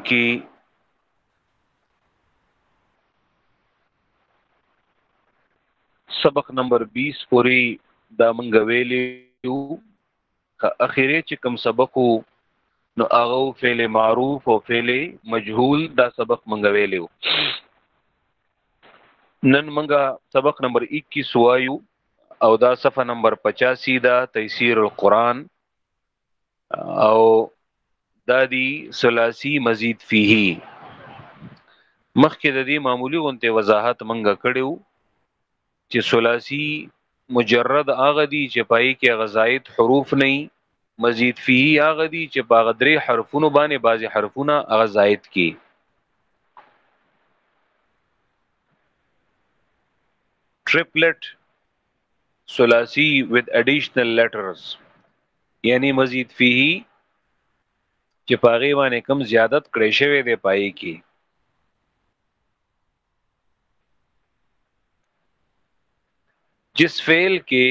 کې سبق نمبر 20 پوری دا مونږ ویلیو که اخیره چې کوم سبق نو هغه فعل معروف او فعل مجهول دا سبق مونږ ویلیو نن مونږ سبق نمبر 21 وایو او دا صفحه نمبر 85 دا تفسیر القرآن او دادی ثلاثی مزید فيه مخکې د دې معمولی غونته وضاحت منګه کړیو چې ثلاثی مجرد هغه دی چې پای کې غزاید حروف نه مزید فيه هغه دی چې باغ درې حرفونو باندې بعضی حرفونه هغه زائد کی ټریپلټ ثلاثی with additional letters یعنی مزید فيه چې پاغي باندې کم زیادت کړی شوی دی پای کې جس فعل کې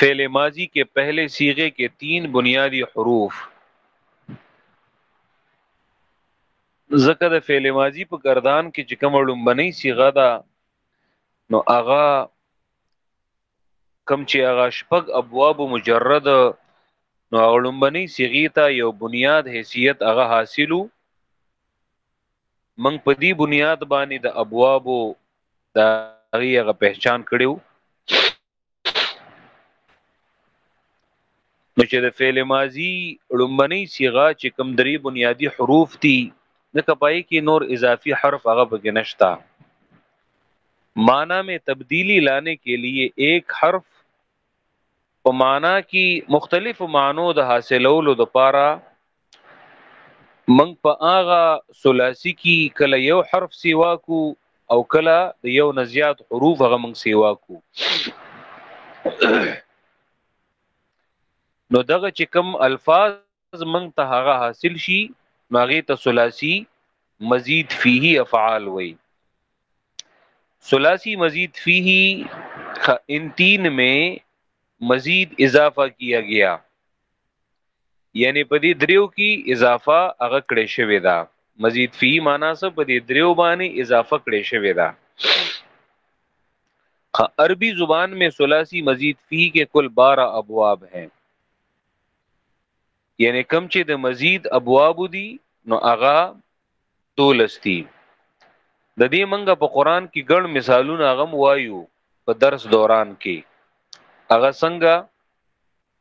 فعل ماضی کے پہلے سیغے کے تین بنیادی حروف ذکر فعل ماضی په گردان کې چې کوم لومبني صيغه ده نو هغه کم چې هغه شپږ ابواب مجرد نو هغه لومبني صيغه ته یو بنیاد حیثیت هغه حاصلو من په دې بنیاد باندې د ابواب د هغه پہچان کړیو نو چې د فعل ماضی لومبني صيغه چې کوم درې بنیادی حروف دي ځکه پای کې نور اضافي حرف هغه پکې نشتا معنا میں تبدیلی لانے کے لیے ایک حرف په معنا کې مختلف معنو د حاصلولو د پاره منګ په هغه ثلاثي کې کله یو حرف سیوا کو او کله د یو نزیات حروف هغه منګ سیوا کو نو دغه چې کم الفاظ منګ ته هغه حاصل شي ماغه ته ثلاثي مزید فيه افعال وي ثلاثي مزید فيه ان تین میں مزید اضافہ کیا گیا یعنی په دې دریو کې اضافه هغه کړې شوې ده مزید فی معنا څه په دې دریو باندې اضافه کړې شوې ده عربی زبان میں ثلاثی مزید فی کے کل 12 ابواب ہیں یعنی کم چې د مزید ابواب دي نو هغه دولستی د دې منګه په قران کې ګڼ مثالونه غم وایو په درس دوران کې هغه څنګه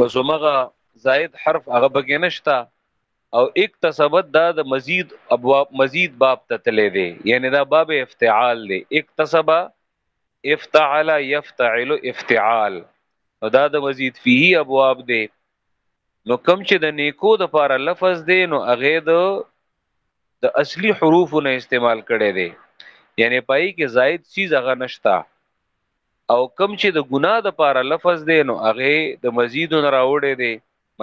بس همغه زائد حرف هغه بګې نشتا او اکتسبت دا د مزید ابواب مزید باب ته تللی دی یعنی دا باب افتعال دی اکتسب افتعل یفتعل افتعال او دا د مزید فيه ابواب دی نو کم چې د نیکو د پاره لفظ دی نو هغه د د اصلي حروفو نه استعمال کړي دي یعنی پای کې زائد چیز هغه نشتا او کم چې د ګناه د پاره لفظ دی نو هغه د مزید نه راوړی دی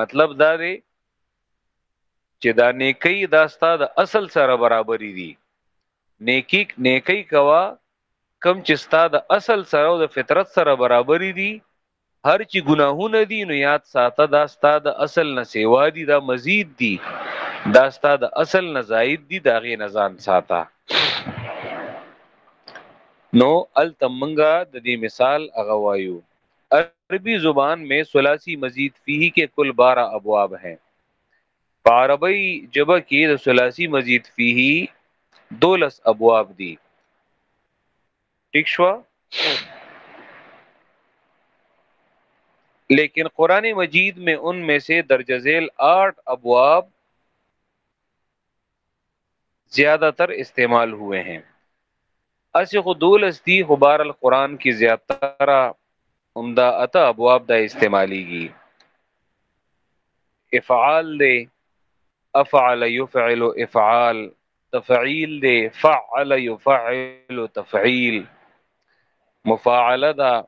مطلب دا دی چې دا نیکی دا ستاد اصل سره برابرې دي نیکی نیکی کوا کم چې ستاد اصل سره او د فطرت سره برابرې دي هر چې ګناهونه دي نو یاد ساته دا ستاد اصل نه سیوا دي دا مزید دي دا ستاد اصل نه زائد دي دا غي نزان ساته نو هلته مونږ د دې مثال هغه وایو عربي زبان مې ثلاثي مزید فيه کې کل بارا ابواب هي په عربي جبه کې د ثلاثي مزید فيه دولس ابواب دي ٹھیک شو لیکن قرآن مجید میں ان میں سے درجہ ذیل آٹھ ابواب زیادہ تر استعمال ہوئے ہیں اسی خو دولس دی خو بار القرآن کی زیاتره همدا اته ابواب دا استعمالیږي افعال دی افعل يفعل افعال تفعيل دی فعل يفعل تفعيل مفاعله ده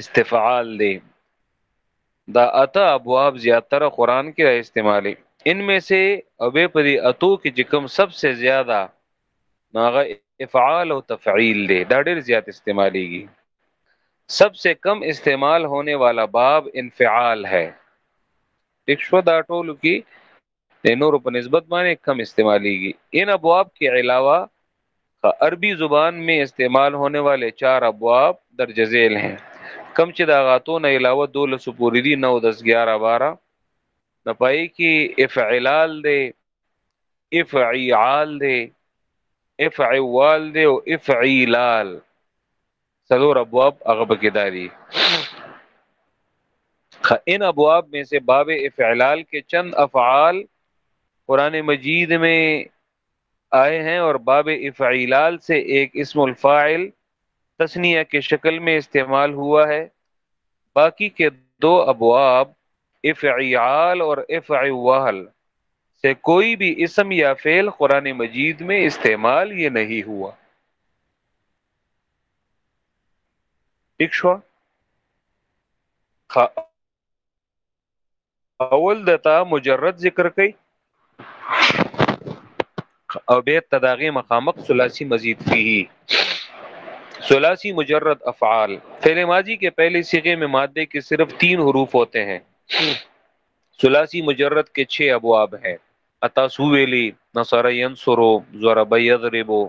استفعال دی دا اته ابواب زیاتره قران کې را استعمالي ان میں سے او به په دې اتو کې چې کوم سبسه زیاده ناغه افعال او تفعیل دی دا ډیر زیات استعمالیږي سبسه کم استعمال ہونے والا باب انفعال ہے ٹھیک شو دا ټولو کې د نورو په نسبت باندې کم استعمالیږي ان ابواب کې علاوه عربی زبان میں استعمال ہونے والے چار ابواب درج ذیل ہیں کم چې د غاتو نه علاوه دولس پوری دي 9 10 11 12 نه پای کې افعلال دی افعیال دی افعوال دی او افعیلال صدور ابواب اغب داري داری ان ابواب میں سے باب افعلال کے چند افعال قرآن مجید میں آئے ہیں اور باب افعلال سے ایک اسم الفاعل تسنیہ کے شکل میں استعمال ہوا ہے باقی کے دو ابواب افعیال اور افعوال سے کوئی بھی اسم یا فعل قرآن مجید میں استعمال یہ نہیں ہوا اول دتا مجرد ذکر تداغی مقامک سلاسی مزید کی ہی سلاسی مجرد افعال فیل ماضی کے پہلے سگے میں مادے کے صرف تین حروف ہوتے ہیں سلاسی مجرد کے چھ ابواب ہیں اتاسویلی نصر ینصرو ضرب یضربو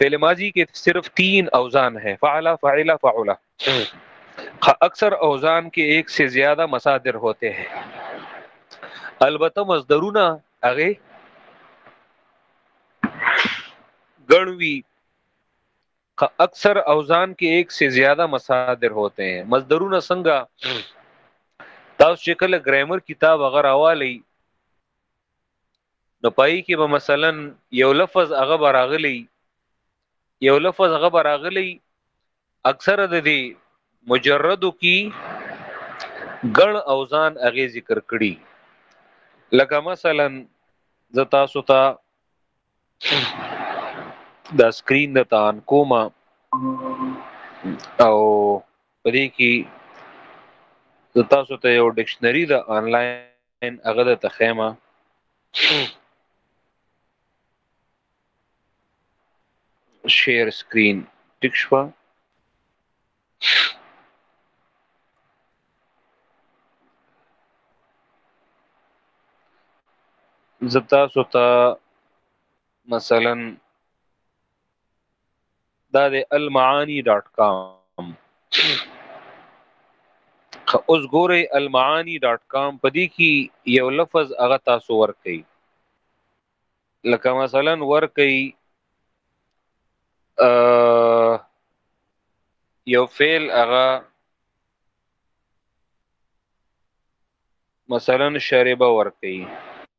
فعل ماضی کې صرف تین اوزان ہیں فعل فاعل فعل اکثر اوزان کے ایک سے زیادہ مصادر ہوتے ہیں البته مصدرونه هغه گنوی اکثر اوزان کے ایک سے زیادہ مصادر ہوتے ہیں مصدرونه څنګه تاسو شکل ګرامر کتاب وغیرہ والی نو پای کې به مثلا یو لفظ هغه براغلی یو لفظ هغه براغلی اکثر د دې مجردو کې ګڼ اوزان هغه ذکر کړي لکه مثلا ز تاسو ته دا سکرین د تان کومه او پدې کې تاسو ته یو ډکشنری د انلاین ان هغه د تخیمه شیر سکرین ټیک شو زتا سوتا مثلا دا د المعانی ډاټ کام خو اوس ګوره المعانی ډاټ کام په دې کې یو لفظ هغه تاسو ورکړي لکه مثلا ورکړي یو فعل هغه مثلا شربه ورکړي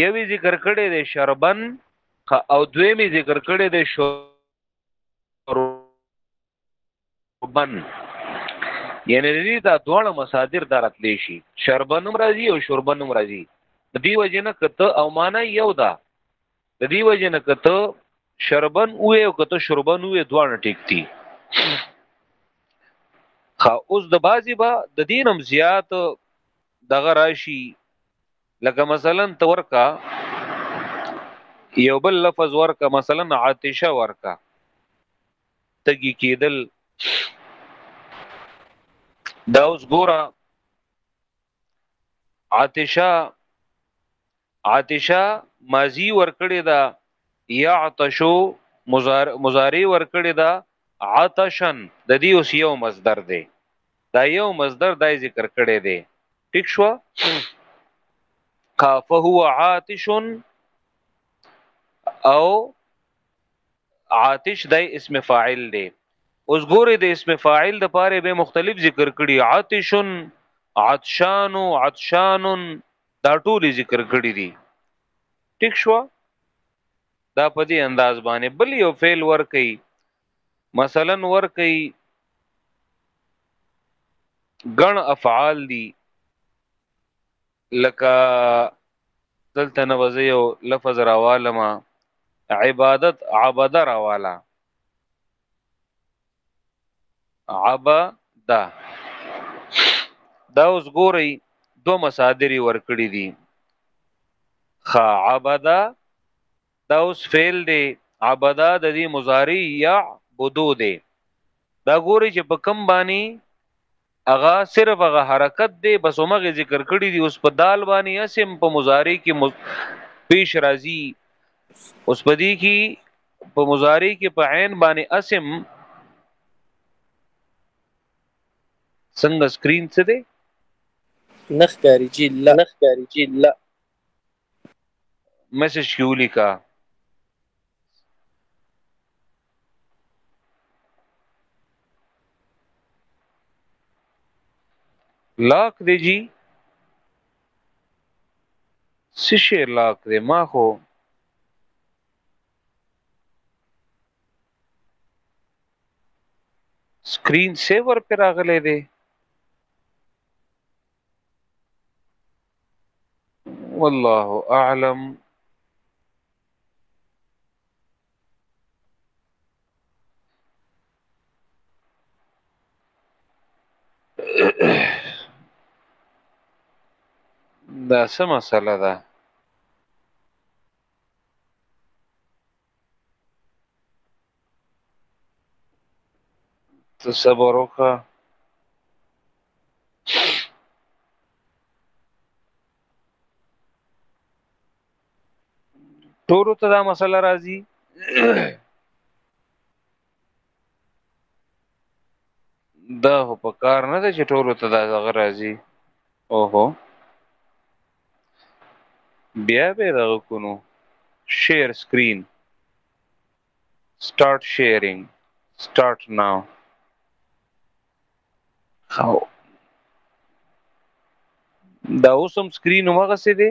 یوی ذکر کړی دی شربن او دویمی ذکر کړی دی شربن یعنی دې دا دواړه مصادر درتلی شي شربن هم راځي او شربن هم راځي د دې وجنه کته او معنا یو ده د دې وجنه کته شربن او یو کته شربن او دواړه ټیک دي خا اوس د بازي با د دینم زیات دغه راشي لکه مثلا تورکا یو بل لفظ ورکا مثلا عاطشه ورکا تګی کېدل دا اوس ګوره عاطشه عاطشه ماضی ورکړی دا یعطشو مضارع ورکړی دا عطشن د دې اوس یو مصدر دی دا یو مصدر دای ذکر کړی دی ټیک شو قافه هو عاطش او عاطش دای اسم فاعل دی اوس ګوره د اسم فاعل د پاره به مختلف ذکر کړي عاطشن عطشان عطشان دا ټولې ذکر کړې دي ټیک شو دا په دې انداز باندې بل یو فعل ور کوي مثلا ور کوي ګڼ افعال دي لکه دلته نه وځيو لفظ راوالما عبادت عبد راوالا عبا دا دا اوس ګوري دو مصادر ورکړي دي خا عبدا دا اوس فعل دی عبدا د دې مضارع یا بدو دی دا ګوري چې په کم باندې هغه صرف هغه حرکت دی بس همغه ذکر کړی دی اوس په دال باندې اسم په مضارع کې مز... پیش راځي اوس په دې کې په مضارع کې په عین باندې اسم څنګه سکرین څه دی نخکاری جی لا نخکاری جی لا میسج کې ولیکا لاک دی جی سشه لاک دی ما خو سکرین سیور پر راغلی دی والله أعلم دا سما سلا دا ته صبر وکړه ټولو ته دا مسله راځي دا هو په کار نه ده چې ټولو ته دا دغه راځي اوهو بیا به دغه کونو شیر سکرین سٹارټ شیرینګ سٹارټ ناو خو دا اوس هم سکرین همغسې دی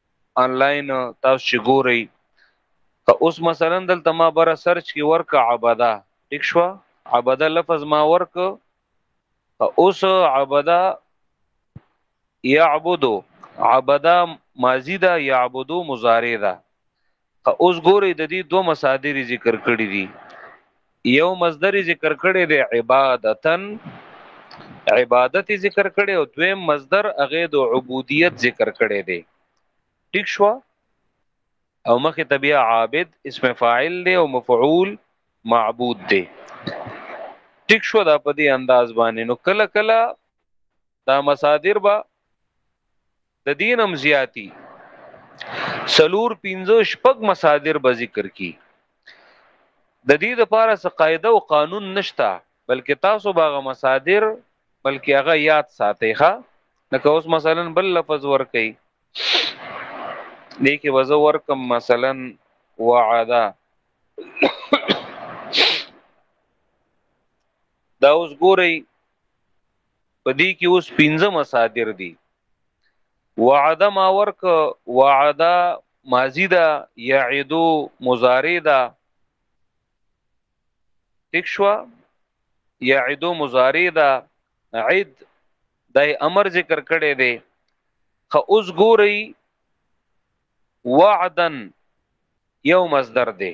انلاین تاسو چې ګورئ که اوس مثلا دلته ما بره سرچ کې ورک عبدا ټیک شو عبدا لفظ ما ورک اوس عبدا یعبدو عبدا ماضی دا یعبدو مضارع دا اوس ګوري د دې دوه مصادر ذکر کړی دي یو مصدر ذکر کړی دی عبادتن عبادت ذکر کړی او دویم مصدر هغه د عبودیت ذکر کړی دی ټیک شو او مخه تبیا عابد اسم فاعل دی او مفعول معبود دی ټیک شو دا په دې انداز باندې نو کله کله دا مصادر با د دین هم زیاتی سلور پینځو شپږ مصادر به ذکر کی د دې لپاره څه قاعده او قانون نشتا بلکې تاسو باغه مصادر بلکې هغه یاد ساتي ښا لکه اوس مثلا بل لفظ ور کوي دې کې وزو ور کوم مثلا وعده دا اوس ګورئ په دې کې اوس پنځه مصادر دي وعده ما ورک وعده ماضی دا یعدو مضارع دا تکشوا یعدو مضارع دا عید دای امر ذکر کړي دي خو اوس ګوري وعدن یو مصدر دی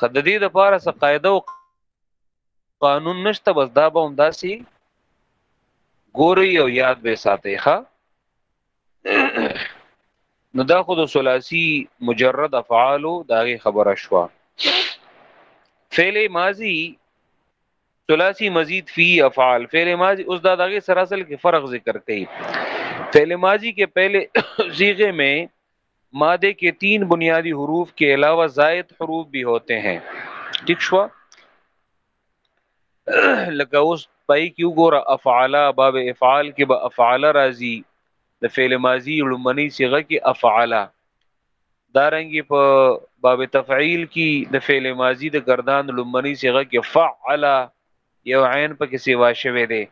که د دې لپاره څه قاعده او قانون نشته بس دا به هم داسي ګوري او یاد به ساتي ښا نو دا خود ثلاثي مجرد افعال دا غي خبره شوا فعل ماضی ثلاثي مزید فی افعال فعل ماضی اوس دا دغه سره اصل کې فرق ذکر کړي فعل ماضی کې پہلے صيغه میں ماده کې تین بنیادی حروف کې علاوه زائد حروف به ہوتے ہیں ٹھیک شو لکه اوس پای کې وګوره افعال باب افعال کې به افعال راځي د فعل ماضی لمنی صيغه کې افعال دارنګي په باب تفعیل کې د فعل ماضی د گردان لمنی صيغه کې فعل یو عین پکې سیوا شوه دی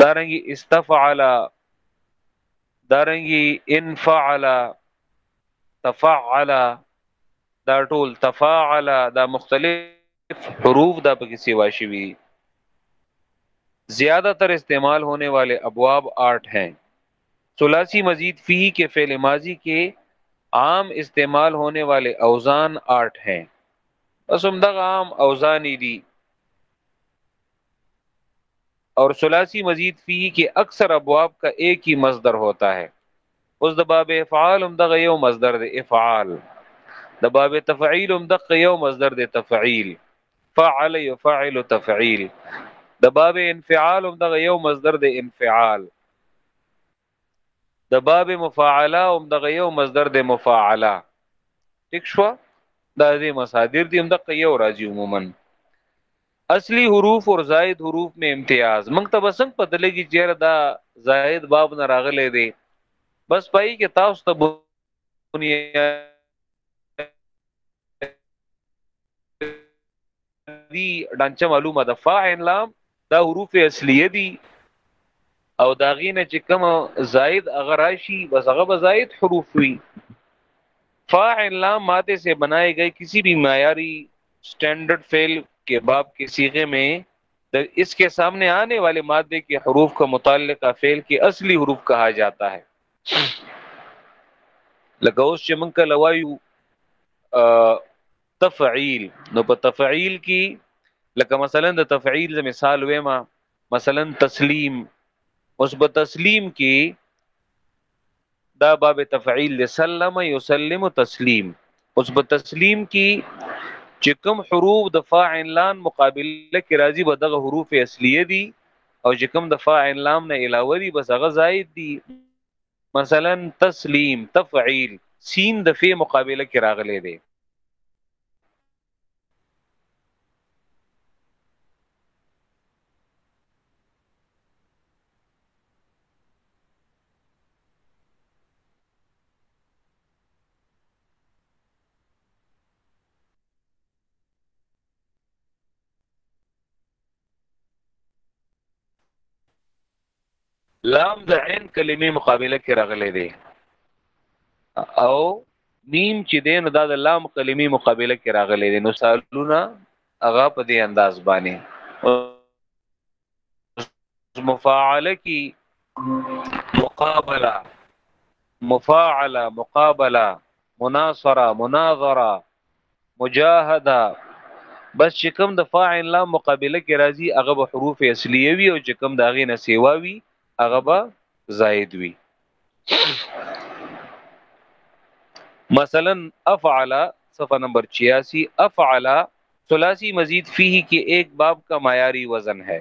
دارنګي استفعل دارنګي ان فعل تفعل دا ټول تفاعل دا مختلف حروف دا پکې سیوا شوی زیادہ تر استعمال ہونے والے ابواب آٹھ ہیں ثلاثی مزید فی کے فعل ماضی کے عام استعمال ہونے والے اوزان آٹھ ہیں بس هم دغه عام اوزانی دي اور ثلاثی مزید فی کې اکثر ابواب کا ایک ہی مصدر ہوتا ہے اوس د باب افعال هم دغه یو مصدر دی افعال د باب تفعیل هم دغه یو مصدر دی تفعیل فعل یفعل تفعیل د باب انفعال هم دغه یو مصدر دی انفعال د باب مفاعله هم دغه یو مصدر د مفاعله ټیک شو دا دې مصادر دي هم د یو راځي عموما اصلي حروف او زائد حروف می امتیاز موږ ته بسنګ پته لګي چې دا زائد باب نه راغلي دي بس پای کې تاسو ته بنیاد دی ډانچه معلومه ده فا عین لام دا حروف اصلیه دي او دا غینه چې کوم زائد اگر راشي بس هغه به زائد حروف وي فا عین لام ماده سے بنائے گئے کسی بھی معیاری سٹینڈرڈ فعل کے باب کے صیغے میں اس کے سامنے آنے والے مادے کے حروف کا متعلقہ فعل کے اصلی حروف کہا جاتا ہے لکه اوس چې مونږ کله وایو تفعیل نو په تفعیل کې لکه مثلا د تفعیل د مثال وېما مثلا تسلیم اوس په تسلیم کې دا باب تفعیل لسلم یسلم تسلیم اوس په تسلیم کې چې کوم حروف د فاعل لام مقابله کې راځي به دغه حروف اصلیه دي او چې کوم د فاعل لام نه علاوه دي بس هغه زائد دي مثلا تسلیم تفعیل سین د فی مقابله کې راغلی دی لام د عین کلمې مقابله کې راغلي دي او میم چې دین دا د لام کلمې مقابله کې راغلي دي نو سالونه هغه په دې انداز باندې مفاعله کی مقابله مفاعله مقابله مناصره مناظره مجاهده بس چې کوم د فاعل لا مقابله کې راځي هغه به حروف اصليه وي او چې کوم د هغه نه سیوا وي هغه به زائد وي مثلا افعل صفحه نمبر 86 افعل ثلاثی مزید فيه کې ایک باب کا معیاری وزن ہے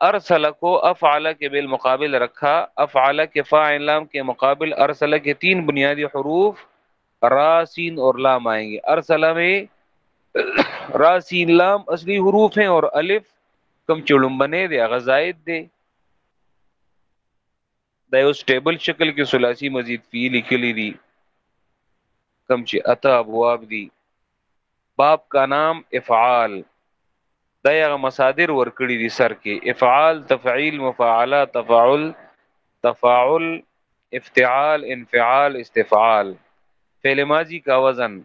ارسل کو افعل کے بالمقابل رکھا افعل کے فا لام کے مقابل ارسل کے تین بنیادی حروف راسین اور لام آئیں گے میں راسین لام اصلی حروف ہیں اور الف کوم چې لومبنه دی هغه زائد دی دا یو سټیبل شکل کې ثلاثي مزید فی لیکلی دی کم چې اته ابواب دي باب کا نام افعال دا یغه مصادر ورکړي دي سر کې افعال تفعیل مفاعله تفاعل تفاعل افتعال انفعال استفعال فعل ماضی کا وزن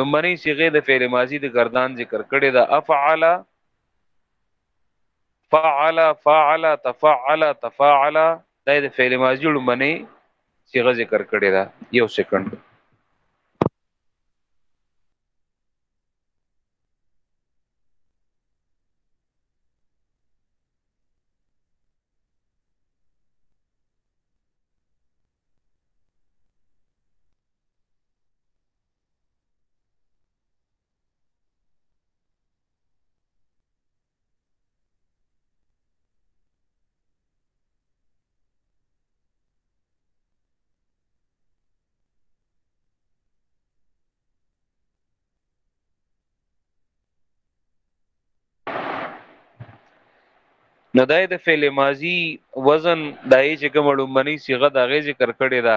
لمنی صيغه د فعل ماضی د گردان ذکر کړي دا افعل فعل فعل تفعل تفاعل دا د فعل ماضی لمنه صيغه ذکر کړی دا یو سکند نو دای د فعل ماضی وزن دای چې کوم لومبني صيغه د غي ذکر کړي دا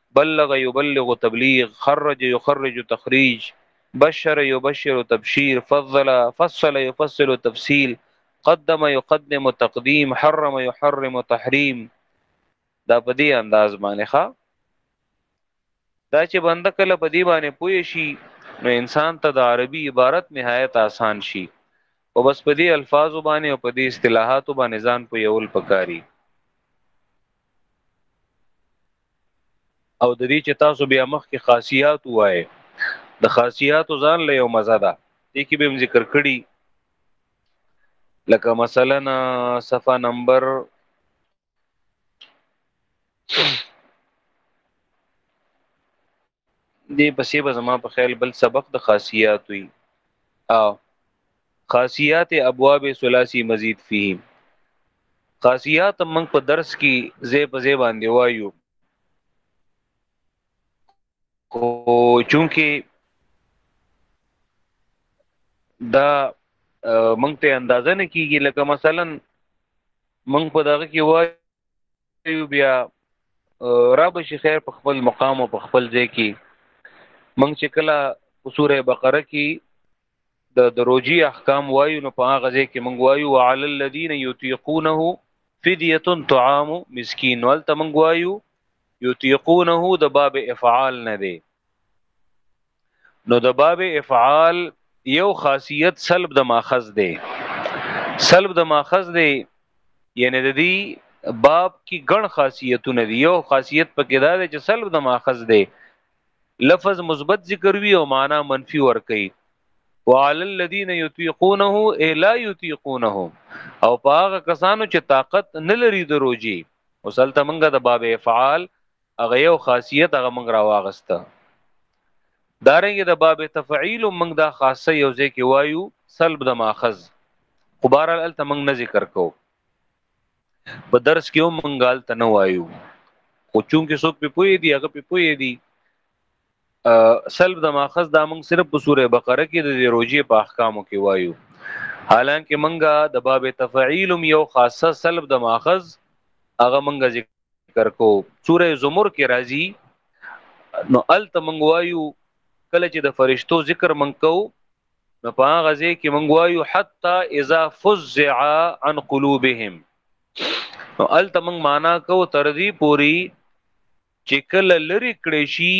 بلغ يبلغ تبليغ خرج يخرج تخريج بشر يبشر تبشير فضل فصل يفصل تفصيل قدم يقدم تقديم حرم يحرم تحريم دا په دې انداز باندې ښا دا چې بنده کله په دې باندې پوي شي نو انسان ته د عربي عبارت نهایت آسان شي او بس په دې الفاظو باندې او په دې اصطلاحاتو باندې ځان په یول پکاري او د دې چې تاسو بیا مخ کې خاصیات وایي د خاصیات ځان له یو مزه ده دې کې به ذکر کړي لکه مثلا صفه نمبر دې پسې به زما په خیال بل سبق د خاصیات وي او خاصیات ابواب ثلاثی مزید فيه خاصیات موږ په درس کې زې په زې باندې وایو خو چونکه دا مونږ ته اندازه نه کیږي لکه مثلا مونږ په دغه کې وایو یو بیا را به شي خیر په خپل مقام او په خپل ځای کې موږ چې کله سوره بقره کې د دروجي احکام وایو نو په هغه ځای کې موږ وایو وعلى الذين يطيقونه فديه طعام مسكين ول ته موږ وایو يطيقونه د باب افعال نه دی نو د باب افعال یو خاصیت سلب د ماخذ دی سلب د ماخذ دی یعنی د دې باب کې ګڼ خاصیتونه دی یو خاصیت پکې دا دی چې سلب د ماخذ دی لفظ مثبت ذکر وی او معنا منفی ور کوي وعلى الذين يطيقونه اي لا يطيقونه او پاغه کسانو چې طاقت نه لري د روزي وسلته منګه د باب افعال هغه یو خاصیت هغه موږ راواغسته دارنګ د باب تفعیل موږ دا خاصه یو ځای کې وایو سلب د ماخذ خبر ال تمنګ نه ذکر کو په درس کې هم منګال ته نه وایو خو چون کې څوک په پوي دی هغه په پوي دی سلب د ماخذ دا موږ صرف په سوره بقره کې د روجي په احکامو کې وایو حالانکه منګه د باب تفعیل یو خاصه سلب د ماخذ هغه منګه ذکر ذکر کو سوره زمر کې راځي نو ال تمنګوایو کله چې د فرشتو ذکر منکو نو په هغه ځای کې منګوایو حتا اذا فزع عن قلوبهم نو ال تمنګ معنا کو تر دې پوری چې کله لری کړی شي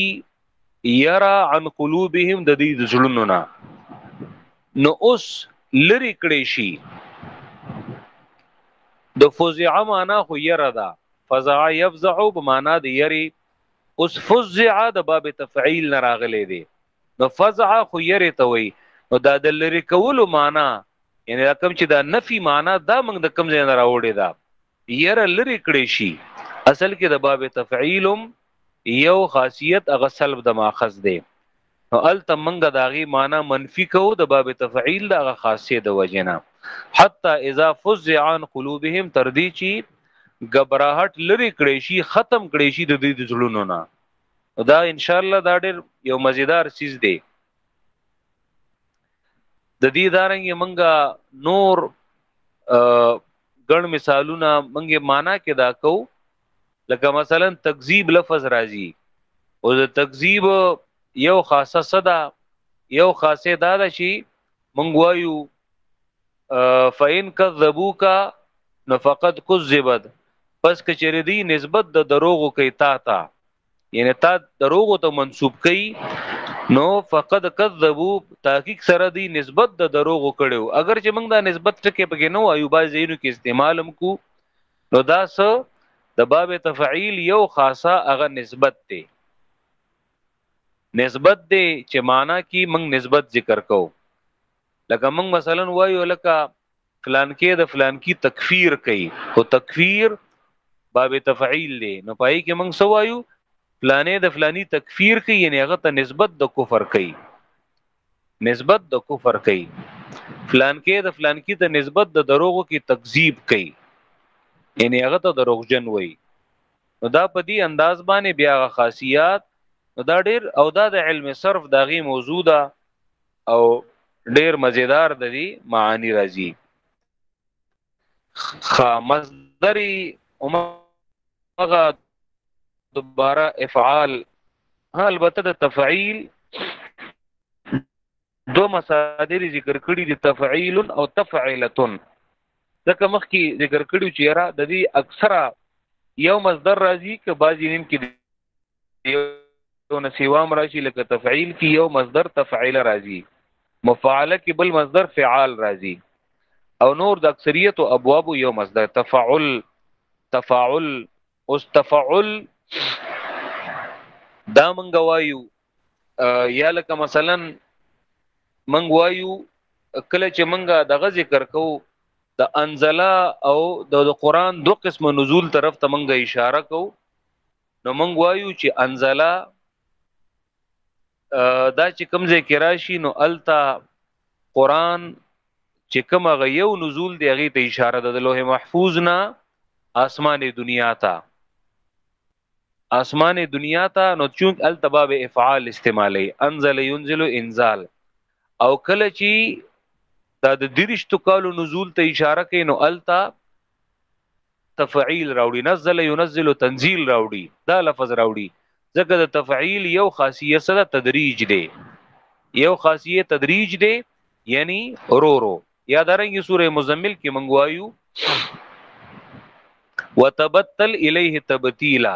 یرا عن قلوبهم د دې د زړونو نه نو اوس لری کړی شي د فزع معنا خو یرا ده فزع یفزع په معنا د یری اوس فزع د باب تفعیل نه راغلی دی نو فزع خو یری ته وای نو دا د لری کولو معنا یعنی دا کوم چې دا نفي معنا دا موږ د کوم ځای نه راوړی دا یره لری کړی شي اصل کې د باب تفعیلم یو خاصیت هغه سلب د ماخذ دی نو الته منګه داغي معنی منفي کو د باب تفعیل د هغه خاصیت د وجنه حتی اذا فزع عن قلوبهم تر دې چی غبراهټ لری کړی شي ختم کړی شي د دې ځړونو نه دا ان شاء الله دا ډېر یو مزیدار چیز دی د دې دارنګ منګه نور ګڼ مثالونه منګه معنا کې دا کو لکه مثلا تکذیب لفظ راځي او د تکذیب یو خاصه صدا یو خاصه دا ده شي مونږ وایو فین کذبوک نو فقط کذبت پس کچری دی نسبت د دروغو کوي تا ته یعنی تا دروغو ته منسوب کوي نو فقط کذبو تحقیق سره دی نسبت د دروغو کړو اگر چې موږ دا نسبت ټکه پکې نو ایوبای زینو کې استعمالم کو نو دا سو د باب تفعیل یو خاصه هغه نسبت دی نسبت دی چې معنا کې موږ نسبت ذکر کو لکه موږ مثلا وایو لکه فلان کې د فلان کې تکفیر کوي او تکفیر باب تفعیل دی نو پای کې موږ سو وایو فلانې د فلانی تکفیر کوي یعنی هغه ته نسبت د کفر کوي نسبت د کفر کوي فلانکی د فلانکی ته نسبت د دروغو کې تکذیب کوي یعنی هغه ته دروغجن وایي نو دا په دې انداز باندې بیا غ خاصیات نو دا ډیر او دا د علم صرف دغه موضوع ده او ډیر مزیدار د دې معنی راځي خ مصدر اومغه دوباره افعال ها البته د تفعیل دو مصادر ذکر کړي دي تفعیل او تفعیلتون ځکه مخکې ذکر کړي چې را د دې اکثره یو مصدر راځي که بعضی نیم کې یو نه سیوام راشي لکه تفعیل کې یو مصدر تفعیل راځي مفعله کې بل مصدر فعال راځي او نور د اکثریت او ابواب یو مصدر تفعل تفعل اوس تفعل دا منګ وایو یا لکه مثلا منګ وایو کله چې منګه دغه ذکر کوو د انزلا او د قران دو قسم نزول طرف ته منګه اشاره کوو نو مونږ وایو چې انزلا دا چې کوم ځای کې راشي نو التا قران چې کوم هغه یو نزول دی هغه ته اشاره ده د لوح محفوظ نه اسمان دنیا ته اسمان دنیا ته نو چون التباب افعال استعمالي انزل ينزل انزال او کله چې دا د دریشتو کالو نزول ته اشاره کوي نو التا تفعیل راوړي نزل ينزل تنزيل راوړي دا لفظ راوړي ځکه د تفعیل یو خاصیت سره تدریج دی یو خاصیت تدریج دی یعنی رو رو یا درنګ سوره مزمل کې منګوایو وتبتل الیه تبتیلا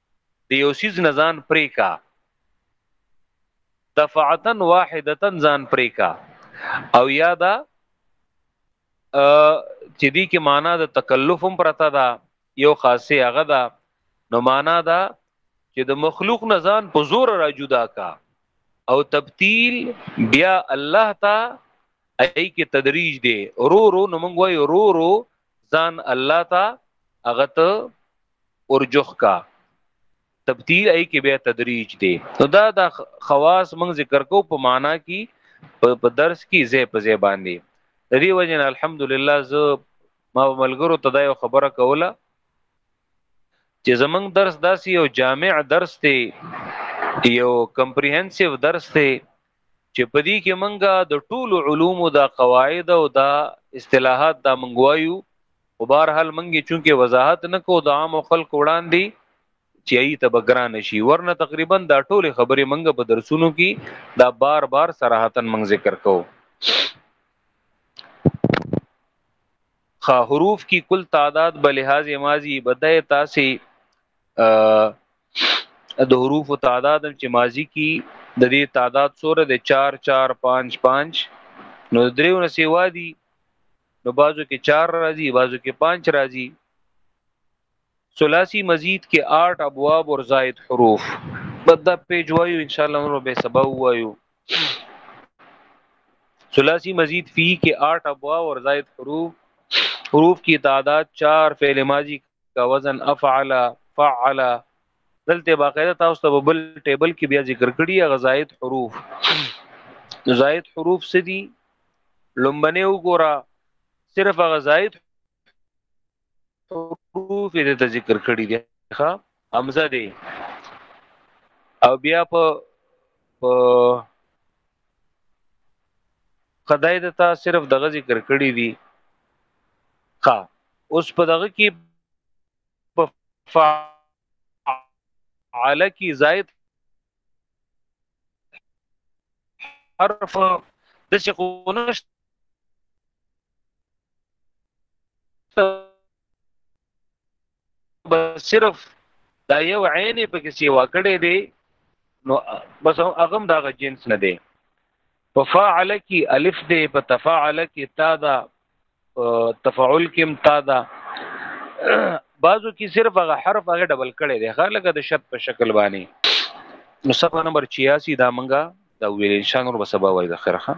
د یو سیز نه ځان پرې کا دفعتن واحدتن ځان پرې کا او یا دا چې دی کې معنا د تکلف هم پرته ده یو خاصه هغه ده نو معنا ده چې د مخلوق نه ځان په زور را جدا کا او تبتیل بیا الله تا ای کې تدریج دی رو رو نو موږ وایو رو رو ځان الله تا هغه ته ورجوخ کا تبدیل ای کې بیا تدریج دی نو دا د خواص موږ ذکر کو په معنا کې په درس کې زې په زې باندې د دې وجه نه الحمدلله ز ما ملګرو ته دا یو خبره کوله چې زمنګ درس داسې یو جامع درس دی یو کمپریهنسیو درس دی چې په دې کې منګه د ټولو علومو دا قواعد او دا اصطلاحات دا منګوایو او بهر حال منګي چونکه وضاحت نکو د عام خلک وړاندې چې ای ته بګران شي ورنه تقریبا دا ټوله خبره منګه په درسونو کې دا بار بار صراحتن منګ ذکر کو خا حروف کی کل تعداد به لحاظ ماضی بدای تاسی د حروف تعداد چې ماضی کی د دې تعداد سوره د 4 4 5 5 نو دریو نه سیوا دي نو بازو کې 4 راځي بازو کې 5 راځي ثلاثی مزید کې 8 ابواب اور زائد حروف بدا پیج وایو ان شاء الله نور به سبا وایو ثلاثی مزید فی کې 8 ابواب اور زائد حروف حروف کی تعداد 4 فعل ماضی کا وزن افعل فعل دلته باقاعده تاسو ته بل ټیبل کې بیا ذکر کړی غزاید حروف زائد حروف سدي لومبنه وګوره صرف غزاید حروف دې ته ذکر کړی دی ښا حمزه دی او بیا په خدای دتا صرف دغه ذکر کړی دی ښا اوس په دغه کې په فعل کې زائد حرف د څه خو نشته بس صرف دا یو عین په کې سیوا کړي دی نو بس هغه دا غ جنس نه دی په فاعل کې الف دی په تفاعل کې تا دا تفاعل کې هم تا دا بعضو کې صرف هغه حرف هغه ډبل کړي دي هغه لګه د شرط په شکل باندې نو صفه نمبر 86 دا منګه دا ویل ان شاء الله به سبا وای د خیرخه